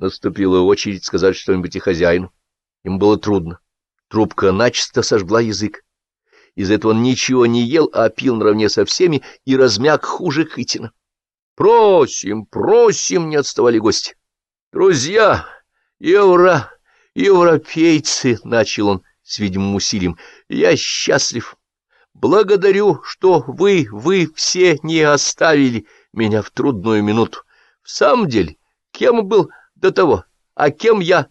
Наступила очередь сказать что-нибудь и хозяину. Ему было трудно. Трубка начисто сожгла язык. Из этого он ничего не ел, а пил наравне со всеми и размяк хуже Кытина. «Просим, просим!» — не отставали гости. «Друзья, евро, европейцы!» — начал он с видимым усилием. «Я счастлив. Благодарю, что вы, вы все не оставили меня в трудную минуту. В самом деле, кем был до того, а кем я?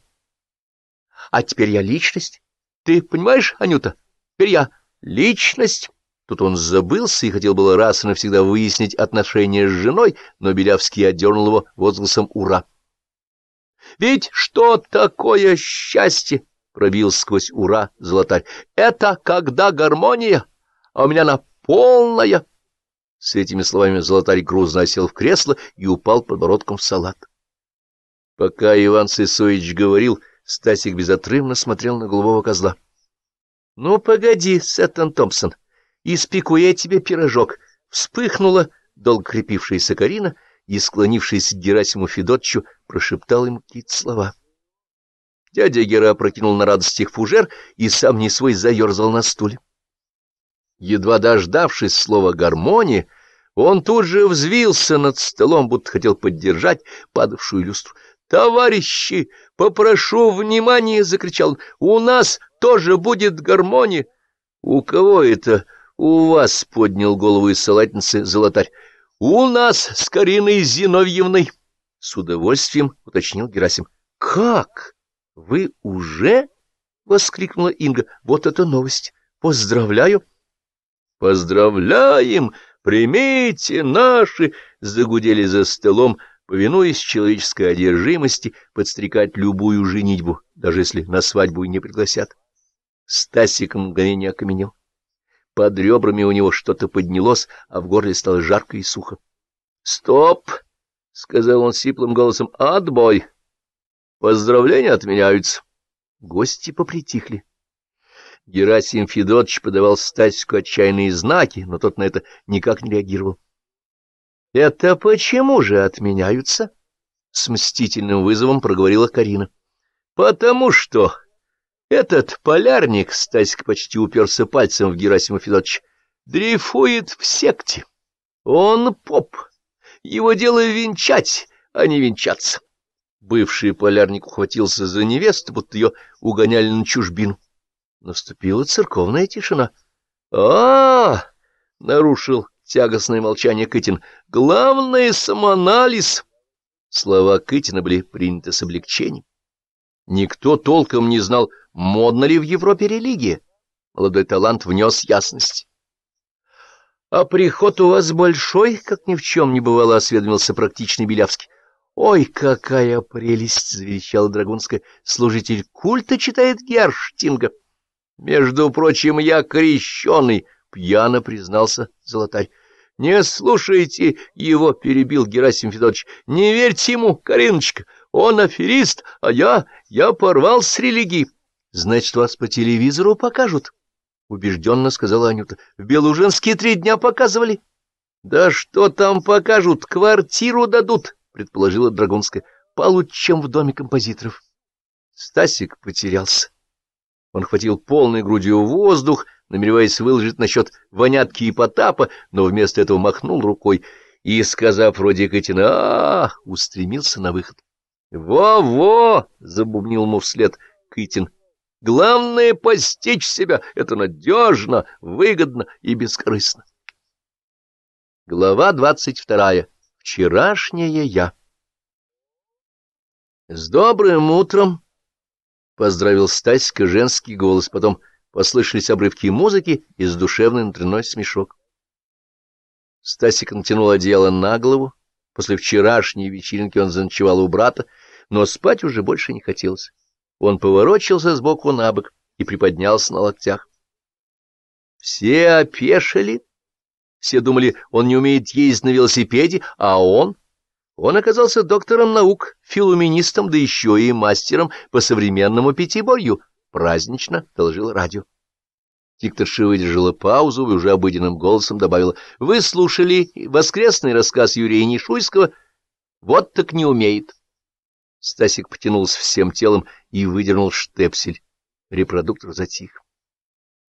А теперь я личность. Ты понимаешь, Анюта? Теперь я личность». Тут он забылся и хотел было раз и навсегда выяснить отношения с женой, но Белявский отдернул его возгласом «Ура!». «Ведь что такое счастье?» — пробил сквозь «Ура!» золотарь. «Это когда гармония, а у меня она полная!» С этими словами золотарь грузно осел в кресло и упал подбородком в салат. Пока Иван Сысоевич говорил, Стасик безотрывно смотрел на голубого козла. — Ну, погоди, Сэттон Томпсон, — испеку я тебе пирожок. Вспыхнула долго крепившаяся Карина и, склонившись к Герасиму Федотчу, прошептал ему какие-то слова. Дядя Гера опрокинул на радостях фужер и сам не свой заерзал на стуле. Едва дождавшись слова «гармония», он тут же взвился над столом, будто хотел поддержать падавшую люстру. «Товарищи, попрошу внимания!» — закричал «У нас тоже будет гармония!» «У кого это?» У вас, — поднял голову из салатницы золотарь, — у нас с Кариной Зиновьевной, — с удовольствием уточнил Герасим. — Как? Вы уже? — воскликнула Инга. — Вот это новость! Поздравляю! — Поздравляем! Примите наши! — загудели за столом, повинуясь человеческой одержимости подстрекать любую женитьбу, даже если на свадьбу и не пригласят. Стасик мгновение окаменел. Под ребрами у него что-то поднялось, а в горле стало жарко и сухо. — Стоп! — сказал он сиплым голосом. — Отбой! Поздравления отменяются. Гости попритихли. Герасим Федотович подавал Стасику отчаянные знаки, но тот на это никак не реагировал. — Это почему же отменяются? — с мстительным вызовом проговорила Карина. — Потому что... Этот полярник, Стасик почти уперся пальцем в Герасима Федотовича, дрейфует в секте. Он поп. Его дело венчать, а не венчаться. Бывший полярник ухватился за невесту, будто ее угоняли на чужбину. Наступила церковная тишина. а, нарушил тягостное молчание Кытин. — Главное — самоанализ. Слова Кытина были приняты с облегчением. Никто толком не знал, модна ли в Европе религия. Молодой талант внес ясность. — А приход у вас большой, как ни в чем не бывало, — осведомился практичный Белявский. — Ой, какая прелесть! — завещала Драгунская. — Служитель культа читает Герштинга. — Между прочим, я крещеный, — пьяно признался Золотарь. — Не слушайте его, — перебил Герасим Федорович. — Не верьте ему, Кариночка. Он аферист, а я... я порвал с религией. — Значит, вас по телевизору покажут? — убежденно сказала Анюта. — В Белужинске три дня показывали. — Да что там покажут? Квартиру дадут, — предположила Драгунская. — Получше, чем в доме композиторов. Стасик потерялся. Он хватил полной грудью воздух, намереваясь выложить насчет вонятки и потапа, но вместо этого махнул рукой и, сказав вроде Катина, а, устремился на выход. «Во-во!» — забубнил ему вслед Кытин. «Главное — постичь себя. Это надежно, выгодно и бескорыстно». Глава двадцать вторая. Вчерашняя я. «С добрым утром!» — поздравил Стаська женский голос. Потом послышались обрывки музыки и задушевный внутренной смешок. Стасик натянул одеяло на голову. После вчерашней вечеринки он заночевал у брата, но спать уже больше не хотелось. Он поворочился сбоку на бок и приподнялся на локтях. Все опешили. Все думали, он не умеет ездить на велосипеде, а он... Он оказался доктором наук, филуминистом, да еще и мастером по современному пятиборью. Празднично доложил радио. Дикторша выдержала паузу и уже обыденным голосом добавила. — Вы слушали воскресный рассказ Юрия Нишуйского? Вот так не умеет. Стасик потянулся всем телом и выдернул штепсель. Репродуктор затих.